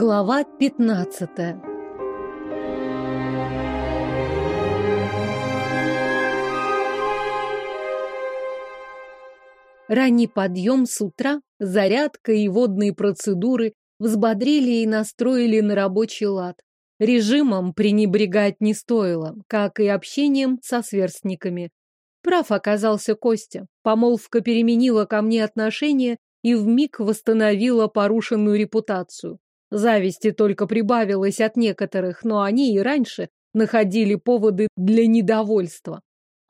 Глава 15 Ранний подъем с утра, зарядка и водные процедуры взбодрили и настроили на рабочий лад. Режимом пренебрегать не стоило, как и общением со сверстниками. Прав оказался Костя. Помолвка переменила ко мне отношение и вмиг восстановила порушенную репутацию. Зависти только прибавилось от некоторых, но они и раньше находили поводы для недовольства.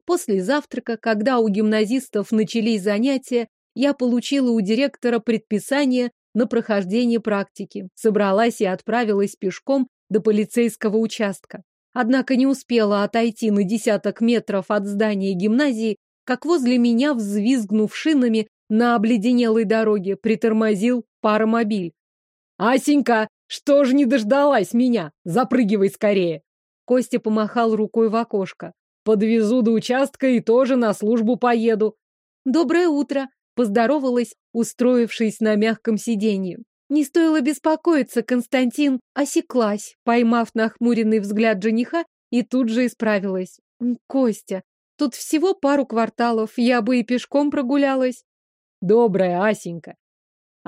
После завтрака, когда у гимназистов начались занятия, я получила у директора предписание на прохождение практики, собралась и отправилась пешком до полицейского участка. Однако не успела отойти на десяток метров от здания гимназии, как возле меня, взвизгнув шинами на обледенелой дороге, притормозил паромобиль. «Асенька, что ж не дождалась меня? Запрыгивай скорее!» Костя помахал рукой в окошко. «Подвезу до участка и тоже на службу поеду». «Доброе утро!» — поздоровалась, устроившись на мягком сиденье. Не стоило беспокоиться, Константин осеклась, поймав нахмуренный взгляд жениха, и тут же исправилась. «Костя, тут всего пару кварталов, я бы и пешком прогулялась». «Добрая Асенька,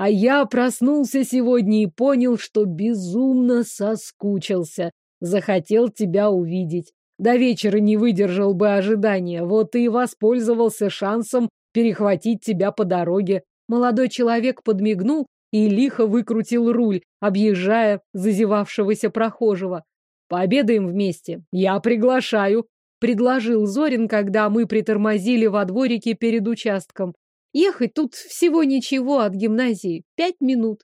а я проснулся сегодня и понял, что безумно соскучился. Захотел тебя увидеть. До вечера не выдержал бы ожидания, вот и воспользовался шансом перехватить тебя по дороге. Молодой человек подмигнул и лихо выкрутил руль, объезжая зазевавшегося прохожего. «Пообедаем вместе. Я приглашаю», — предложил Зорин, когда мы притормозили во дворике перед участком. Ехать тут всего ничего от гимназии. Пять минут.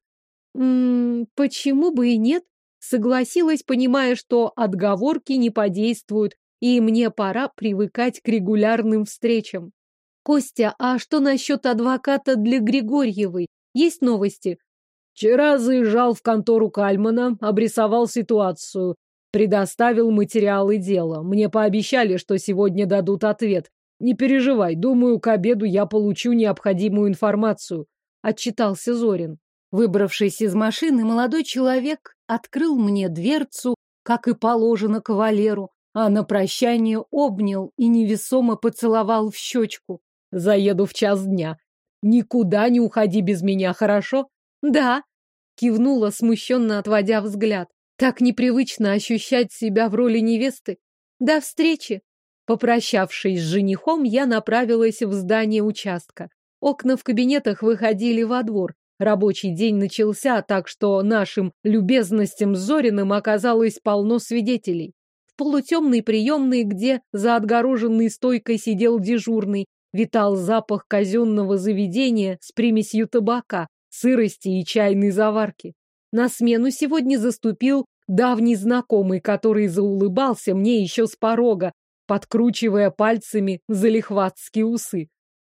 М -м, почему бы и нет? Согласилась, понимая, что отговорки не подействуют, и мне пора привыкать к регулярным встречам. Костя, а что насчет адвоката для Григорьевой? Есть новости? Вчера заезжал в контору Кальмана, обрисовал ситуацию, предоставил материалы дела. Мне пообещали, что сегодня дадут ответ. Не переживай, думаю, к обеду я получу необходимую информацию, отчитался Зорин. Выбравшись из машины, молодой человек открыл мне дверцу, как и положено кавалеру, а на прощание обнял и невесомо поцеловал в щечку. Заеду в час дня. Никуда не уходи без меня, хорошо? Да, кивнула, смущенно отводя взгляд. Так непривычно ощущать себя в роли невесты. До встречи. Попрощавшись с женихом, я направилась в здание участка. Окна в кабинетах выходили во двор. Рабочий день начался, так что нашим любезностям с Зориным оказалось полно свидетелей. В полутемной приемной, где за отгороженной стойкой сидел дежурный, витал запах казенного заведения с примесью табака, сырости и чайной заварки. На смену сегодня заступил давний знакомый, который заулыбался мне еще с порога, подкручивая пальцами залихватские усы.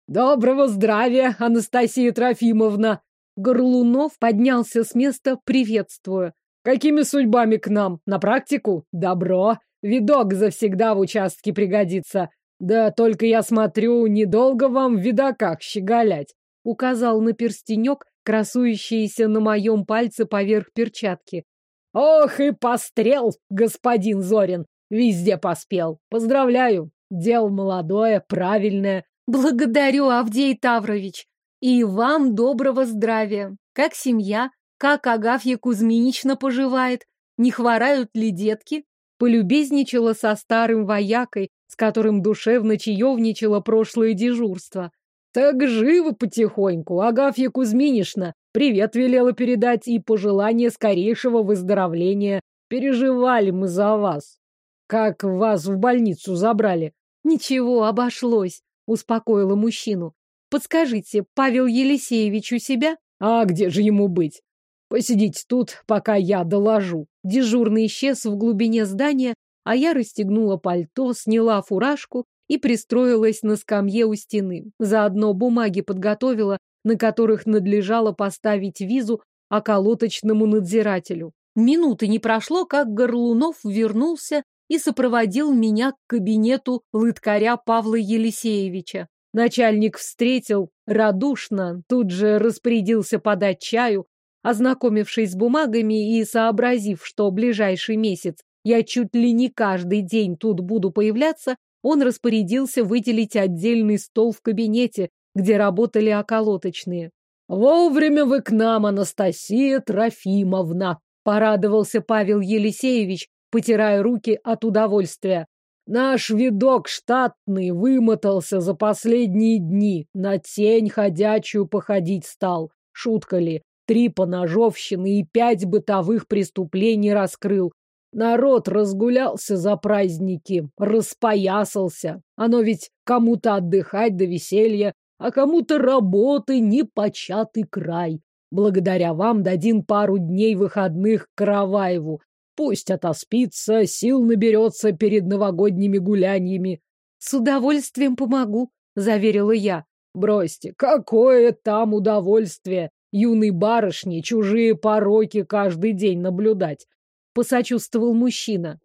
«Доброго здравия, Анастасия Трофимовна!» Горлунов поднялся с места, приветствуя. «Какими судьбами к нам? На практику? Добро! Видок завсегда в участке пригодится. Да только я смотрю, недолго вам в видоках щеголять!» Указал на перстенек, красующийся на моем пальце поверх перчатки. «Ох и пострел, господин Зорин! Везде поспел. Поздравляю. Дело молодое, правильное. Благодарю, Авдей Таврович. И вам доброго здравия. Как семья? Как Агафья Кузьминична поживает? Не хворают ли детки? Полюбезничала со старым воякой, с которым душевно чаевничала прошлое дежурство. Так живо потихоньку, Агафья Кузьминишна. Привет велела передать и пожелание скорейшего выздоровления. Переживали мы за вас как вас в больницу забрали. Ничего, обошлось, успокоила мужчину. Подскажите, Павел Елисеевич у себя? А где же ему быть? Посидите тут, пока я доложу. Дежурный исчез в глубине здания, а я расстегнула пальто, сняла фуражку и пристроилась на скамье у стены. Заодно бумаги подготовила, на которых надлежало поставить визу околоточному надзирателю. Минуты не прошло, как Горлунов вернулся и сопроводил меня к кабинету лыткаря Павла Елисеевича. Начальник встретил радушно, тут же распорядился подать чаю, Ознакомившись с бумагами и сообразив, что ближайший месяц я чуть ли не каждый день тут буду появляться, он распорядился выделить отдельный стол в кабинете, где работали околоточные. «Вовремя вы к нам, Анастасия Трофимовна!» — порадовался Павел Елисеевич, потирая руки от удовольствия. «Наш видок штатный вымотался за последние дни, на тень ходячую походить стал. Шутка ли, три поножовщины и пять бытовых преступлений раскрыл. Народ разгулялся за праздники, распоясался. Оно ведь кому-то отдыхать до веселья, а кому-то работы непочатый край. Благодаря вам дадим пару дней выходных Караваеву. Пусть отоспится, сил наберется перед новогодними гуляниями. — С удовольствием помогу, — заверила я. — Бросьте, какое там удовольствие! Юной барышне чужие пороки каждый день наблюдать. Посочувствовал мужчина.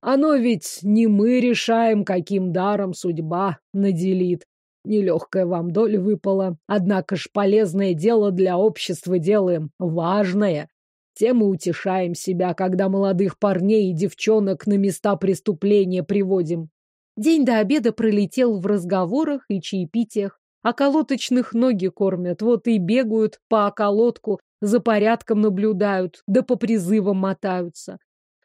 Оно ведь не мы решаем, каким даром судьба наделит. Нелегкая вам доля выпала, однако ж полезное дело для общества делаем, важное. Тем мы утешаем себя, когда молодых парней и девчонок на места преступления приводим. День до обеда пролетел в разговорах и чаепитиях. Околоточных ноги кормят, вот и бегают по околотку, за порядком наблюдают, да по призывам мотаются.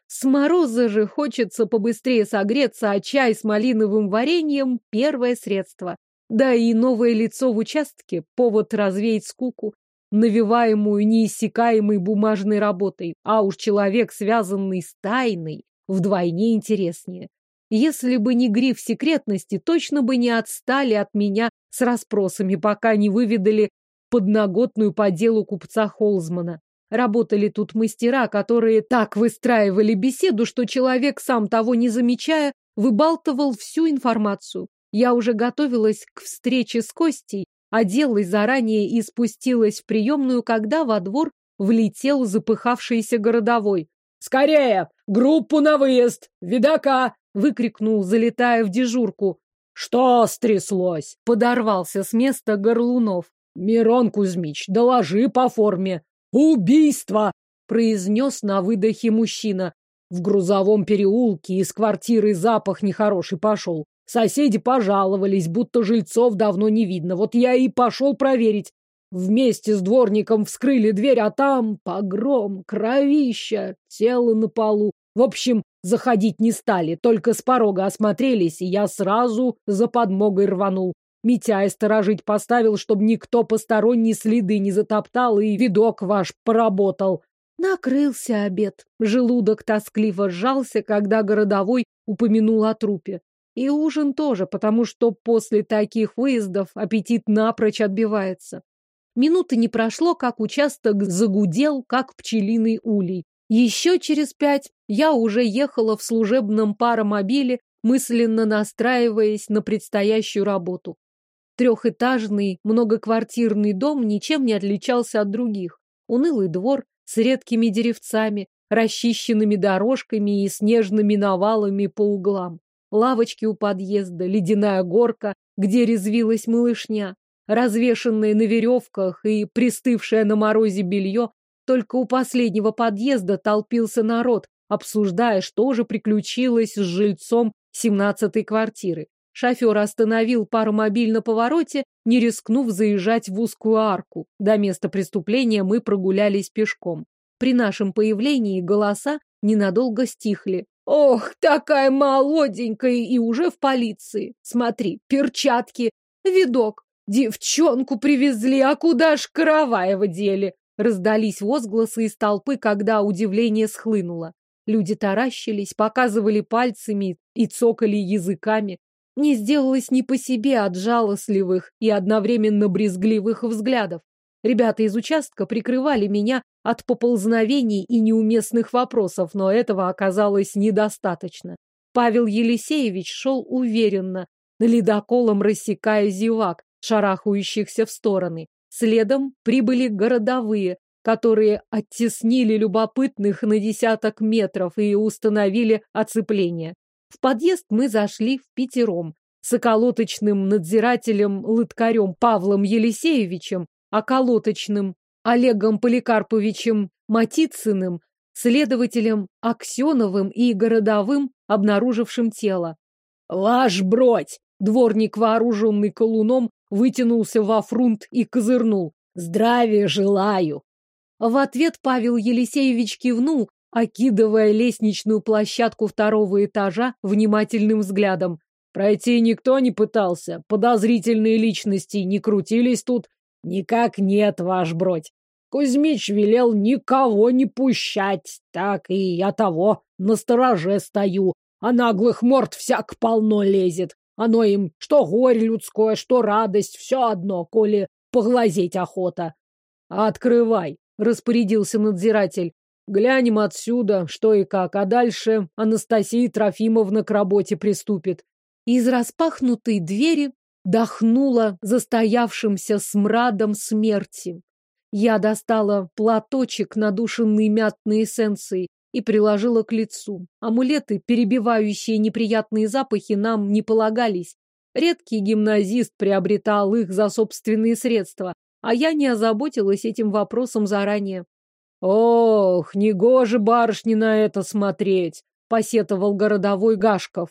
С мороза же хочется побыстрее согреться, а чай с малиновым вареньем – первое средство. Да и новое лицо в участке – повод развеять скуку, навиваемую неиссякаемой бумажной работой, а уж человек, связанный с тайной, вдвойне интереснее. Если бы не гриф секретности, точно бы не отстали от меня с расспросами, пока не выведали подноготную по делу купца Холзмана. Работали тут мастера, которые так выстраивали беседу, что человек, сам того не замечая, выбалтывал всю информацию. Я уже готовилась к встрече с Костей, оделась заранее и спустилась в приемную, когда во двор влетел запыхавшийся городовой. «Скорее! Группу на выезд! Видака!» — выкрикнул, залетая в дежурку. «Что стряслось?» — подорвался с места Горлунов. «Мирон Кузьмич, доложи по форме». «Убийство!» — произнес на выдохе мужчина. В грузовом переулке из квартиры запах нехороший пошел. Соседи пожаловались, будто жильцов давно не видно. Вот я и пошел проверить. Вместе с дворником вскрыли дверь, а там погром, кровища, тело на полу. В общем, заходить не стали, только с порога осмотрелись, и я сразу за подмогой рванул. Митяй сторожить поставил, чтобы никто посторонние следы не затоптал, и видок ваш поработал. Накрылся обед. Желудок тоскливо сжался, когда городовой упомянул о трупе. И ужин тоже, потому что после таких выездов аппетит напрочь отбивается. Минуты не прошло, как участок загудел, как пчелиный улей. Еще через пять я уже ехала в служебном паромобиле, мысленно настраиваясь на предстоящую работу. Трехэтажный, многоквартирный дом ничем не отличался от других. Унылый двор с редкими деревцами, расчищенными дорожками и снежными навалами по углам. Лавочки у подъезда, ледяная горка, где резвилась малышня, развешенное на веревках и пристывшее на морозе белье. Только у последнего подъезда толпился народ, обсуждая, что же приключилось с жильцом семнадцатой квартиры. Шофер остановил паромобиль на повороте, не рискнув заезжать в узкую арку. До места преступления мы прогулялись пешком. При нашем появлении голоса ненадолго стихли. «Ох, такая молоденькая и уже в полиции! Смотри, перчатки, видок, девчонку привезли, а куда ж Караваева дели?» Раздались возгласы из толпы, когда удивление схлынуло. Люди таращились, показывали пальцами и цокали языками. Не сделалось ни по себе от жалостливых и одновременно брезгливых взглядов. Ребята из участка прикрывали меня от поползновений и неуместных вопросов, но этого оказалось недостаточно. Павел Елисеевич шел уверенно, ледоколом рассекая зевак, шарахающихся в стороны. Следом прибыли городовые, которые оттеснили любопытных на десяток метров и установили оцепление. В подъезд мы зашли в пятером. С околоточным надзирателем-лыткарем Павлом Елисеевичем, околоточным Олегом Поликарповичем Матицыным, следователем Аксеновым и Городовым, обнаружившим тело. «Ваш бродь!» Дворник, вооруженный колуном, вытянулся во фрунт и козырнул. «Здравия желаю!» В ответ Павел Елисеевич кивнул, окидывая лестничную площадку второго этажа внимательным взглядом. Пройти никто не пытался, подозрительные личности не крутились тут. Никак нет, ваш бродь. Кузьмич велел никого не пущать, так и я того на стороже стою, а наглых морд всяк полно лезет. Оно им что горе людское, что радость, все одно, коли поглазеть охота. Открывай, распорядился надзиратель. Глянем отсюда, что и как, а дальше Анастасия Трофимовна к работе приступит. Из распахнутой двери дохнуло застоявшимся смрадом смерти. Я достала платочек, надушенный мятной эссенцией, и приложила к лицу. Амулеты, перебивающие неприятные запахи, нам не полагались. Редкий гимназист приобретал их за собственные средства, а я не озаботилась этим вопросом заранее. «Ох, негоже барышни на это смотреть!» — посетовал городовой Гашков.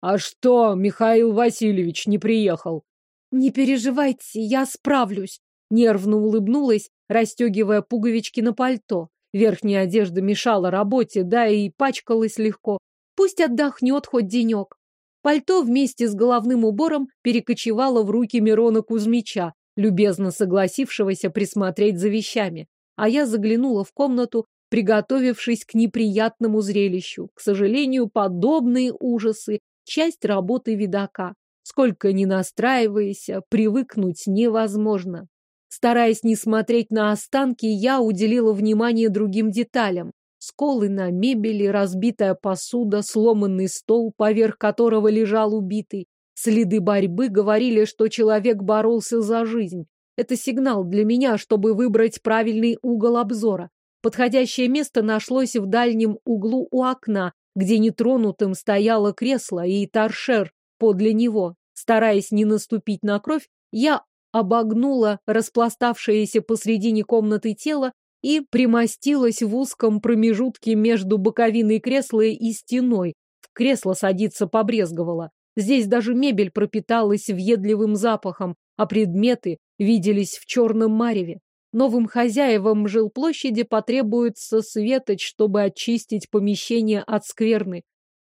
«А что, Михаил Васильевич не приехал?» «Не переживайте, я справлюсь», — нервно улыбнулась, расстегивая пуговички на пальто. Верхняя одежда мешала работе, да и пачкалась легко. Пусть отдохнет хоть денек. Пальто вместе с головным убором перекочевало в руки Мирона Кузьмича, любезно согласившегося присмотреть за вещами. А я заглянула в комнату, приготовившись к неприятному зрелищу. К сожалению, подобные ужасы – часть работы видака. Сколько ни настраивайся, привыкнуть невозможно. Стараясь не смотреть на останки, я уделила внимание другим деталям. Сколы на мебели, разбитая посуда, сломанный стол, поверх которого лежал убитый. Следы борьбы говорили, что человек боролся за жизнь. Это сигнал для меня, чтобы выбрать правильный угол обзора. Подходящее место нашлось в дальнем углу у окна, где нетронутым стояло кресло и торшер подле него. Стараясь не наступить на кровь, я обогнула распластавшееся посредине комнаты тело и примостилась в узком промежутке между боковиной кресла и стеной. В кресло садиться побрезговала. Здесь даже мебель пропиталась въедливым запахом, а предметы виделись в черном мареве. Новым хозяевам жилплощади потребуется светоч, чтобы очистить помещение от скверны.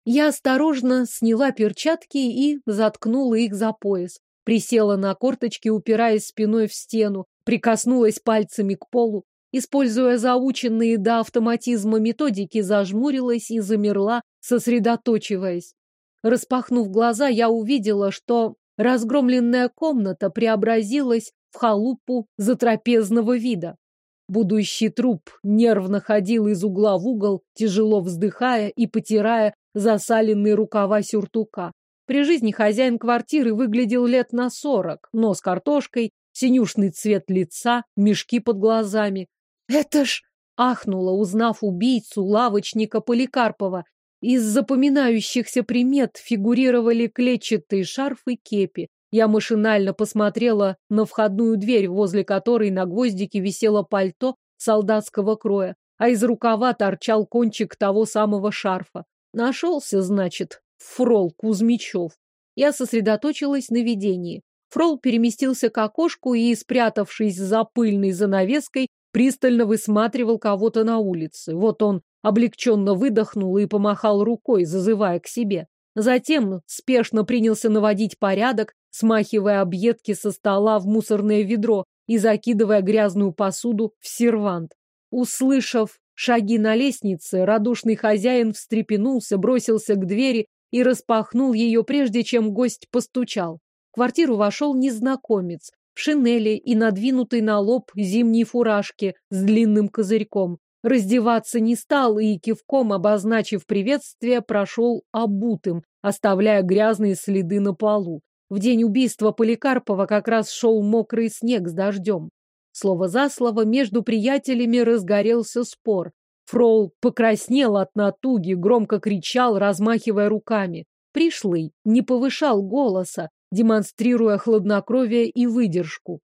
Я осторожно сняла перчатки и заткнула их за пояс. Присела на корточки, упираясь спиной в стену, прикоснулась пальцами к полу. Используя заученные до автоматизма методики, зажмурилась и замерла, сосредоточиваясь. Распахнув глаза, я увидела, что разгромленная комната преобразилась в халупу затрапезного вида. Будущий труп нервно ходил из угла в угол, тяжело вздыхая и потирая засаленные рукава сюртука. При жизни хозяин квартиры выглядел лет на сорок, нос картошкой, синюшный цвет лица, мешки под глазами. «Это ж...» — ахнула, узнав убийцу, лавочника Поликарпова. Из запоминающихся примет фигурировали клетчатые шарфы кепи. Я машинально посмотрела на входную дверь, возле которой на гвоздике висело пальто солдатского кроя, а из рукава торчал кончик того самого шарфа. Нашелся, значит, Фрол Кузьмичев. Я сосредоточилась на видении. Фрол переместился к окошку и, спрятавшись за пыльной занавеской, пристально высматривал кого-то на улице. Вот он облегченно выдохнул и помахал рукой, зазывая к себе. Затем спешно принялся наводить порядок, смахивая объедки со стола в мусорное ведро и закидывая грязную посуду в сервант. Услышав шаги на лестнице, радушный хозяин встрепенулся, бросился к двери и распахнул ее, прежде чем гость постучал. В квартиру вошел незнакомец в шинели и надвинутой на лоб зимней фуражке с длинным козырьком. Раздеваться не стал и, кивком обозначив приветствие, прошел обутым, оставляя грязные следы на полу. В день убийства Поликарпова как раз шел мокрый снег с дождем. Слово за слово между приятелями разгорелся спор. Фрол покраснел от натуги, громко кричал, размахивая руками. Пришлый не повышал голоса, демонстрируя хладнокровие и выдержку.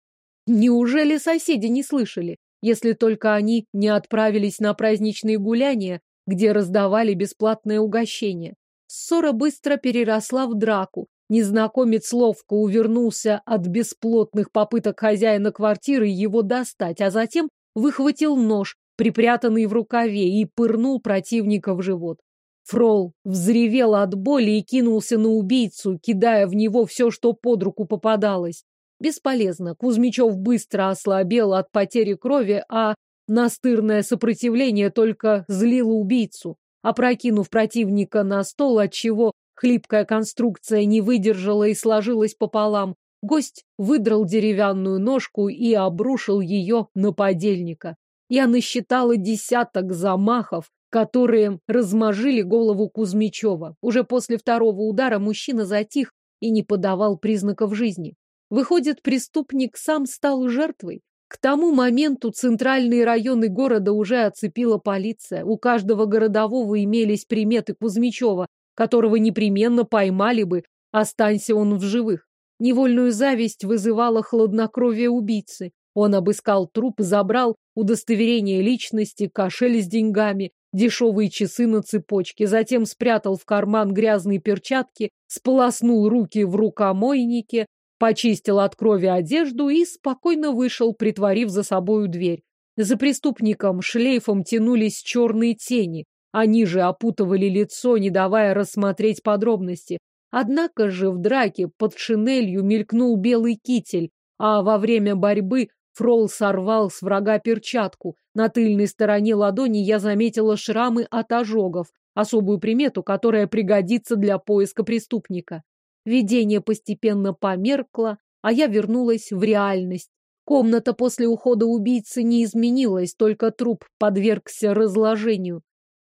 Неужели соседи не слышали? Если только они не отправились на праздничные гуляния, где раздавали бесплатное угощение. Ссора быстро переросла в драку. Незнакомец ловко увернулся от бесплотных попыток хозяина квартиры его достать, а затем выхватил нож, припрятанный в рукаве, и пырнул противника в живот. Фрол взревел от боли и кинулся на убийцу, кидая в него все, что под руку попадалось. Бесполезно. Кузьмичев быстро ослабел от потери крови, а настырное сопротивление только злило убийцу. Опрокинув противника на стол, отчего хлипкая конструкция не выдержала и сложилась пополам, гость выдрал деревянную ножку и обрушил ее на подельника. Я насчитала десяток замахов, которые размажили голову Кузьмичева. Уже после второго удара мужчина затих и не подавал признаков жизни. Выходит, преступник сам стал жертвой. К тому моменту центральные районы города уже оцепила полиция. У каждого городового имелись приметы Кузьмичева, которого непременно поймали бы, останься он в живых. Невольную зависть вызывала хладнокровие убийцы. Он обыскал труп, забрал удостоверение личности, кошель с деньгами, дешевые часы на цепочке, затем спрятал в карман грязные перчатки, сполоснул руки в рукомойнике, почистил от крови одежду и спокойно вышел, притворив за собою дверь. За преступником шлейфом тянулись черные тени, они же опутывали лицо, не давая рассмотреть подробности. Однако же в драке под шинелью мелькнул белый китель, а во время борьбы Фрол сорвал с врага перчатку. На тыльной стороне ладони я заметила шрамы от ожогов, особую примету, которая пригодится для поиска преступника. Видение постепенно померкло, а я вернулась в реальность. Комната после ухода убийцы не изменилась, только труп подвергся разложению.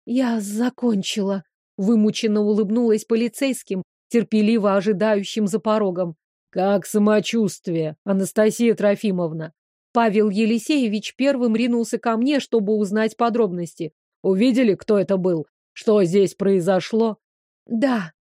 Я закончила, вымученно улыбнулась полицейским, терпеливо ожидающим за порогом. Как самочувствие, Анастасия Трофимовна? Павел Елисеевич первым ринулся ко мне, чтобы узнать подробности. Увидели, кто это был? Что здесь произошло? Да,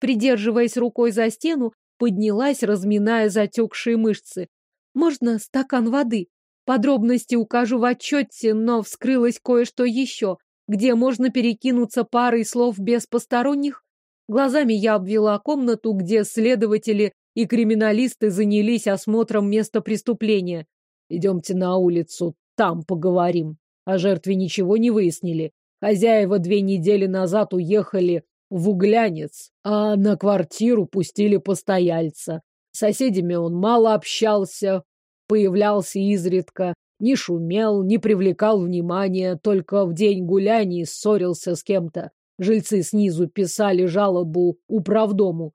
придерживаясь рукой за стену, поднялась, разминая затекшие мышцы. «Можно стакан воды?» Подробности укажу в отчете, но вскрылось кое-что еще, где можно перекинуться парой слов без посторонних. Глазами я обвела комнату, где следователи и криминалисты занялись осмотром места преступления. Идемте на улицу, там поговорим. О жертве ничего не выяснили. Хозяева две недели назад уехали в Углянец, а на квартиру пустили постояльца. С соседями он мало общался, появлялся изредка, не шумел, не привлекал внимания, только в день гуляний ссорился с кем-то. Жильцы снизу писали жалобу управдому.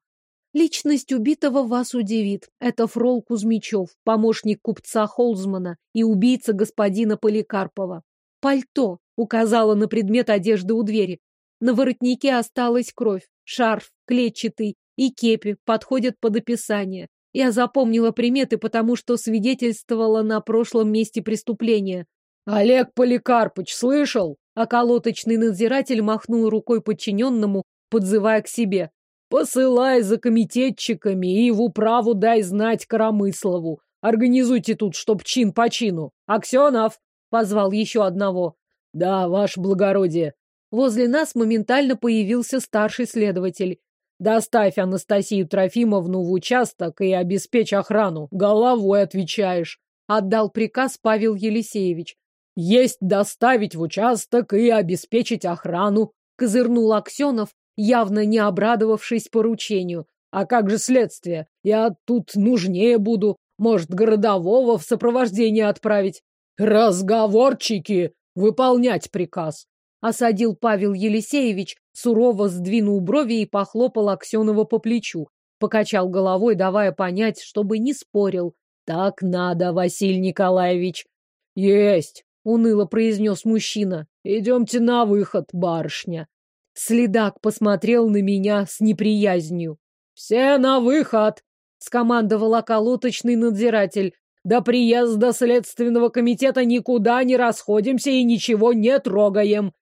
Личность убитого вас удивит. Это Фрол Кузьмичев, помощник купца Холзмана и убийца господина Поликарпова. Пальто указала на предмет одежды у двери. На воротнике осталась кровь, шарф, клетчатый и кепи подходят под описание. Я запомнила приметы, потому что свидетельствовала на прошлом месте преступления. «Олег Поликарпыч, слышал?» Околоточный надзиратель махнул рукой подчиненному, подзывая к себе. «Посылай за комитетчиками и в управу дай знать Коромыслову. Организуйте тут, чтоб чин по чину. Аксенов!» — позвал еще одного. «Да, ваше благородие», Возле нас моментально появился старший следователь. «Доставь Анастасию Трофимовну в участок и обеспечь охрану. Головой отвечаешь», — отдал приказ Павел Елисеевич. «Есть доставить в участок и обеспечить охрану», — козырнул Аксенов, явно не обрадовавшись поручению. «А как же следствие? Я тут нужнее буду. Может, городового в сопровождение отправить?» «Разговорчики! Выполнять приказ!» Осадил Павел Елисеевич, сурово сдвинул брови и похлопал Аксенова по плечу. Покачал головой, давая понять, чтобы не спорил. «Так надо, Василий Николаевич!» «Есть!» — уныло произнес мужчина. «Идемте на выход, барышня!» Следак посмотрел на меня с неприязнью. «Все на выход!» — скомандовал околоточный надзиратель. «До приезда следственного комитета никуда не расходимся и ничего не трогаем!»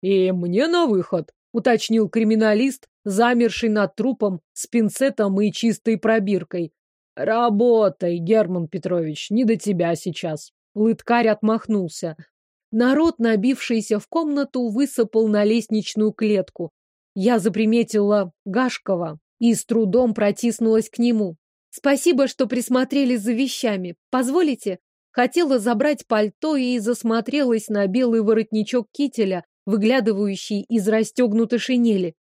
«И мне на выход», — уточнил криминалист, замерший над трупом с пинцетом и чистой пробиркой. «Работай, Герман Петрович, не до тебя сейчас». Лыткарь отмахнулся. Народ, набившийся в комнату, высыпал на лестничную клетку. Я заприметила Гашкова и с трудом протиснулась к нему. Спасибо, что присмотрели за вещами. Позволите? Хотела забрать пальто и засмотрелась на белый воротничок кителя, выглядывающий из расстегнутой шинели.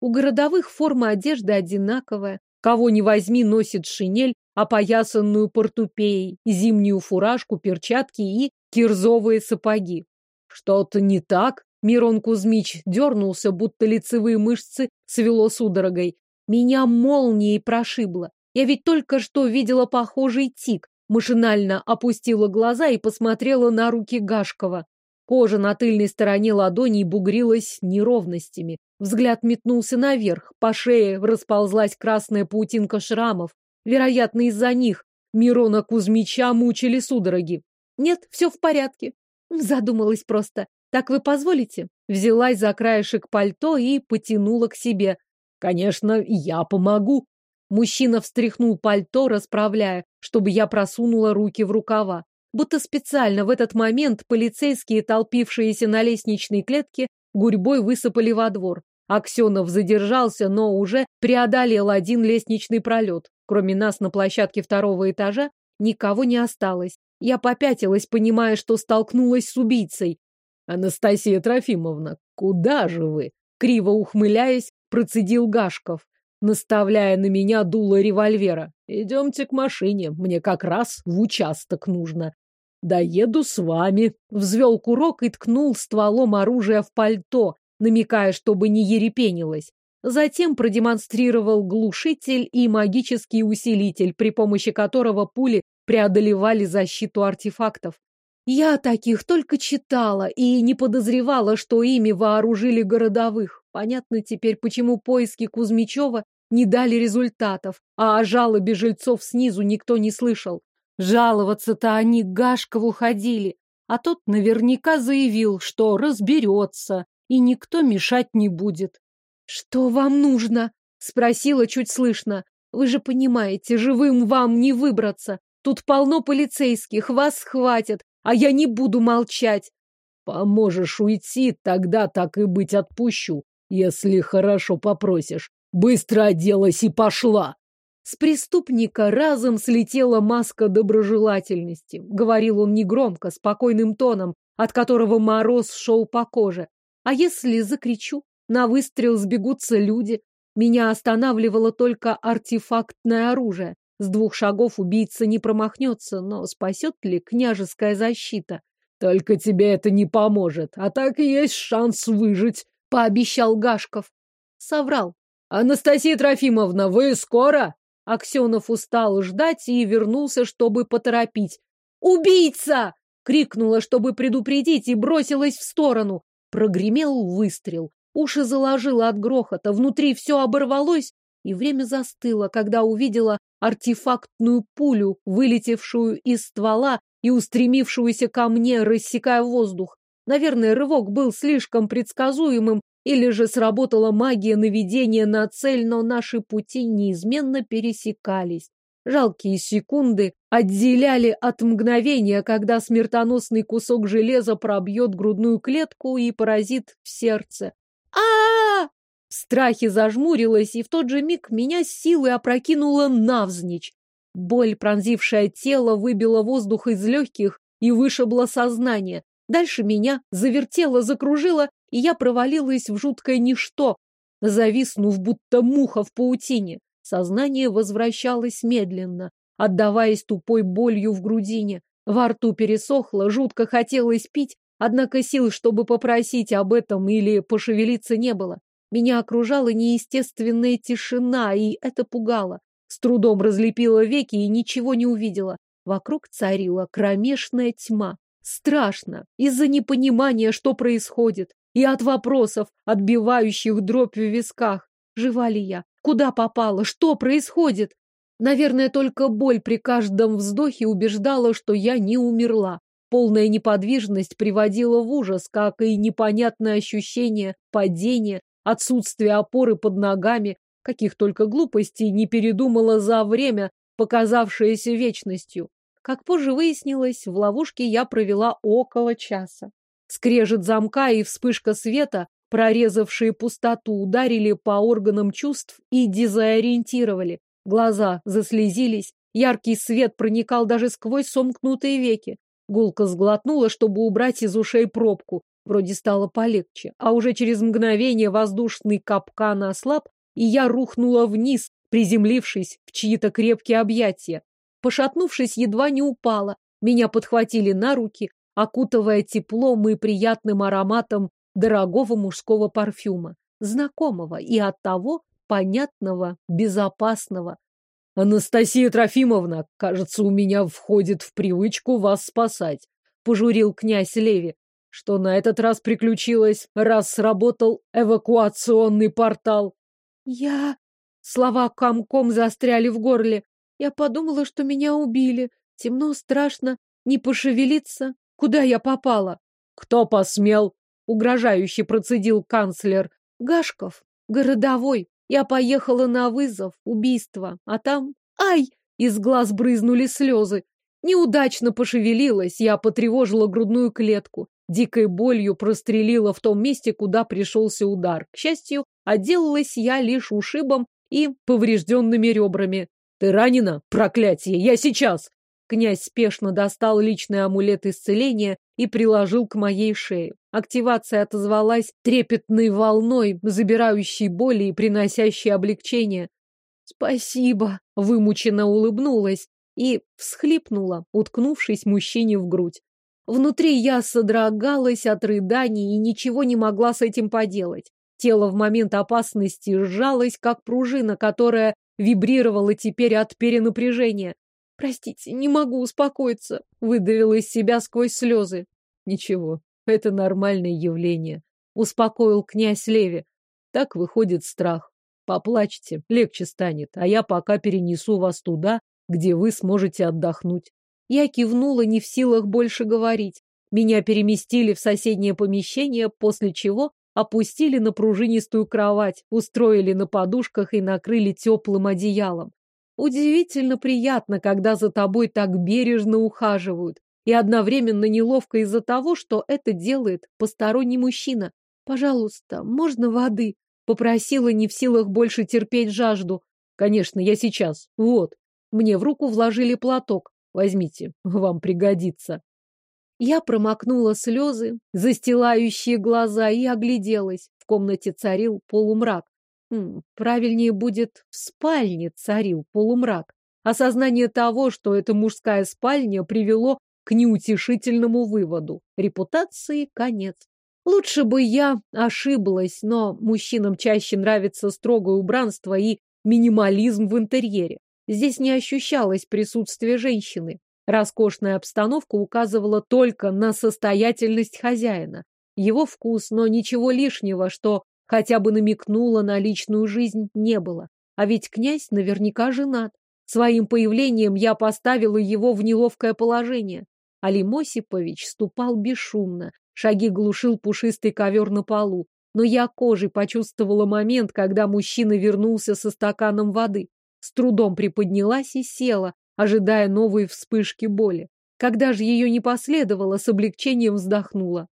У городовых форма одежды одинаковая. Кого ни возьми, носит шинель, опоясанную портупеей, зимнюю фуражку, перчатки и кирзовые сапоги. Что-то не так? Мирон Кузьмич дернулся, будто лицевые мышцы свело судорогой. Меня молнией прошибло. Я ведь только что видела похожий тик. Машинально опустила глаза и посмотрела на руки Гашкова. Кожа на тыльной стороне ладоней бугрилась неровностями. Взгляд метнулся наверх. По шее расползлась красная паутинка шрамов. Вероятно, из-за них Мирона Кузьмича мучили судороги. Нет, все в порядке. Задумалась просто. Так вы позволите? Взялась за краешек пальто и потянула к себе. Конечно, я помогу. Мужчина встряхнул пальто, расправляя, чтобы я просунула руки в рукава. Будто специально в этот момент полицейские, толпившиеся на лестничной клетке, гурьбой высыпали во двор. Аксенов задержался, но уже преодолел один лестничный пролет. Кроме нас на площадке второго этажа никого не осталось. Я попятилась, понимая, что столкнулась с убийцей. «Анастасия Трофимовна, куда же вы?» Криво ухмыляясь, процедил Гашков, наставляя на меня дуло револьвера. «Идемте к машине, мне как раз в участок нужно». «Доеду с вами», — взвел курок и ткнул стволом оружия в пальто, намекая, чтобы не ерепенилось. Затем продемонстрировал глушитель и магический усилитель, при помощи которого пули преодолевали защиту артефактов. Я таких только читала и не подозревала, что ими вооружили городовых. Понятно теперь, почему поиски Кузьмичева не дали результатов, а о жалобе жильцов снизу никто не слышал. Жаловаться-то они к Гашкову ходили, а тот наверняка заявил, что разберется, и никто мешать не будет. «Что вам нужно?» — спросила чуть слышно. «Вы же понимаете, живым вам не выбраться. Тут полно полицейских, вас схватят, а я не буду молчать». «Поможешь уйти, тогда так и быть отпущу, если хорошо попросишь. Быстро оделась и пошла!» С преступника разом слетела маска доброжелательности. Говорил он негромко, спокойным тоном, от которого мороз шел по коже. А если закричу? На выстрел сбегутся люди. Меня останавливало только артефактное оружие. С двух шагов убийца не промахнется, но спасет ли княжеская защита? Только тебе это не поможет, а так и есть шанс выжить, пообещал Гашков. Соврал. Анастасия Трофимовна, вы скоро? Аксенов устал ждать и вернулся, чтобы поторопить. «Убийца!» — крикнула, чтобы предупредить, и бросилась в сторону. Прогремел выстрел. Уши заложило от грохота, внутри все оборвалось, и время застыло, когда увидела артефактную пулю, вылетевшую из ствола и устремившуюся ко мне, рассекая воздух. Наверное, рывок был слишком предсказуемым, или же сработала магия наведения на цель, но наши пути неизменно пересекались. Жалкие секунды отделяли от мгновения, когда смертоносный кусок железа пробьет грудную клетку и поразит в сердце а, В страхе зажмурилась, и в тот же миг меня силой опрокинула навзничь. Боль, пронзившая тело, выбила воздух из легких и вышибла сознание. Дальше меня завертело, закружило, и я провалилась в жуткое ничто, зависнув, будто муха в паутине. Сознание возвращалось медленно, отдаваясь тупой болью в грудине. Во рту пересохло, жутко хотелось пить, Однако сил, чтобы попросить об этом или пошевелиться, не было. Меня окружала неестественная тишина, и это пугало. С трудом разлепила веки и ничего не увидела. Вокруг царила кромешная тьма. Страшно из-за непонимания, что происходит, и от вопросов, отбивающих дробь в висках. Жива ли я? Куда попала? Что происходит? Наверное, только боль при каждом вздохе убеждала, что я не умерла. Полная неподвижность приводила в ужас, как и непонятное ощущение падения, отсутствие опоры под ногами, каких только глупостей не передумала за время, показавшееся вечностью. Как позже выяснилось, в ловушке я провела около часа. Скрежет замка и вспышка света, прорезавшие пустоту, ударили по органам чувств и дезориентировали. Глаза заслезились, яркий свет проникал даже сквозь сомкнутые веки. Гулка сглотнула, чтобы убрать из ушей пробку. Вроде стало полегче, а уже через мгновение воздушный капкан ослаб, и я рухнула вниз, приземлившись в чьи-то крепкие объятия. Пошатнувшись, едва не упала. Меня подхватили на руки, окутывая теплом и приятным ароматом дорогого мужского парфюма, знакомого и оттого понятного, безопасного. «Анастасия Трофимовна, кажется, у меня входит в привычку вас спасать», — пожурил князь Леви. «Что на этот раз приключилось, раз сработал эвакуационный портал?» «Я...» Слова комком застряли в горле. Я подумала, что меня убили. Темно, страшно, не пошевелиться. Куда я попала? Кто посмел? Угрожающе процедил канцлер. Гашков, городовой. Я поехала на вызов, убийство. А там... Ай! Из глаз брызнули слезы. Неудачно пошевелилась, я потревожила грудную клетку. Дикой болью прострелила в том месте, куда пришелся удар. К счастью, отделалась я лишь ушибом и поврежденными ребрами. «Ты ранена? Проклятие! Я сейчас!» Князь спешно достал личный амулет исцеления и приложил к моей шее. Активация отозвалась трепетной волной, забирающей боли и приносящей облегчение. «Спасибо!» — вымученно улыбнулась и всхлипнула, уткнувшись мужчине в грудь. Внутри я содрогалась от рыданий и ничего не могла с этим поделать. Тело в момент опасности сжалось, как пружина, которая вибрировала теперь от перенапряжения. «Простите, не могу успокоиться», — выдавила из себя сквозь слезы. «Ничего, это нормальное явление», — успокоил князь Леви. «Так выходит страх. Поплачьте, легче станет, а я пока перенесу вас туда, где вы сможете отдохнуть». Я кивнула, не в силах больше говорить. Меня переместили в соседнее помещение, после чего опустили на пружинистую кровать, устроили на подушках и накрыли теплым одеялом. Удивительно приятно, когда за тобой так бережно ухаживают, и одновременно неловко из-за того, что это делает посторонний мужчина. «Пожалуйста, можно воды?» Попросила, не в силах больше терпеть жажду. «Конечно, я сейчас. Вот». Мне в руку вложили платок. Возьмите, вам пригодится. Я промокнула слезы, застилающие глаза, и огляделась. В комнате царил полумрак. Правильнее будет, в спальне царил полумрак. Осознание того, что это мужская спальня, привело к неутешительному выводу. Репутации конец. Лучше бы я ошиблась, но мужчинам чаще нравится строгое убранство и минимализм в интерьере. Здесь не ощущалось присутствие женщины. Роскошная обстановка указывала только на состоятельность хозяина, его вкус, но ничего лишнего, что хотя бы намекнуло на личную жизнь, не было. А ведь князь наверняка женат. Своим появлением я поставила его в неловкое положение. Алим Осипович ступал бесшумно, шаги глушил пушистый ковер на полу, но я кожей почувствовала момент, когда мужчина вернулся со стаканом воды. С трудом приподнялась и села, ожидая новой вспышки боли. Когда же ее не последовало, с облегчением вздохнула.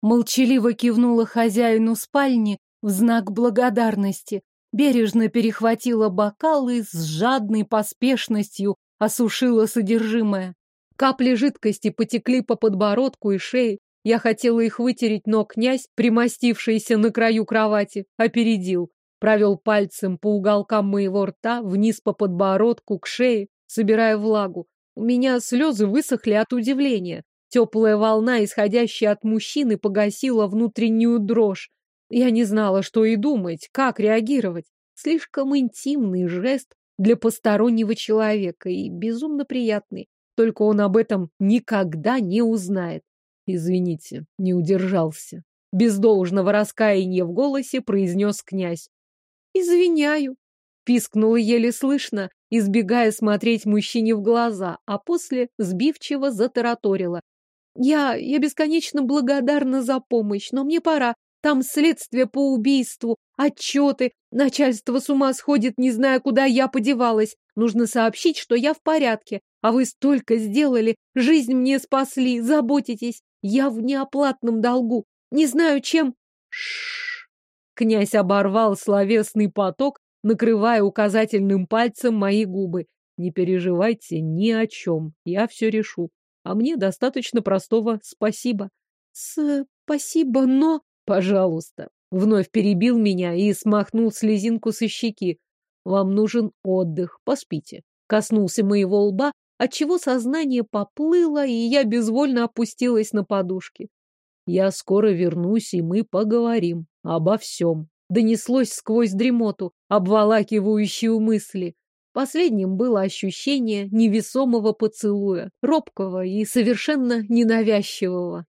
Молчаливо кивнула хозяину спальни в знак благодарности, бережно перехватила бокал и с жадной поспешностью осушила содержимое. Капли жидкости потекли по подбородку и шее. Я хотела их вытереть, но князь, примостившийся на краю кровати, опередил. Провел пальцем по уголкам моего рта, вниз по подбородку, к шее, собирая влагу. У меня слезы высохли от удивления. Теплая волна, исходящая от мужчины, погасила внутреннюю дрожь. Я не знала, что и думать, как реагировать. Слишком интимный жест для постороннего человека и безумно приятный. Только он об этом никогда не узнает. Извините, не удержался. Без должного раскаяния в голосе произнес князь. Извиняю. Пискнула еле слышно, избегая смотреть мужчине в глаза, а после сбивчиво затараторила. Я, я бесконечно благодарна за помощь, но мне пора. Там следствие по убийству, отчеты. Начальство с ума сходит, не зная, куда я подевалась. Нужно сообщить, что я в порядке. А вы столько сделали, жизнь мне спасли, заботитесь. Я в неоплатном долгу. Не знаю, чем... Шш. Князь оборвал словесный поток, накрывая указательным пальцем мои губы. Не переживайте ни о чем, я все решу. А мне достаточно простого спасибо. Спасибо, но... Пожалуйста. Вновь перебил меня и смахнул слезинку со щеки. Вам нужен отдых, поспите. Коснулся моего лба, отчего сознание поплыло, и я безвольно опустилась на подушки. Я скоро вернусь, и мы поговорим обо всем. Донеслось сквозь дремоту, обволакивающую мысли. Последним было ощущение невесомого поцелуя, робкого и совершенно ненавязчивого.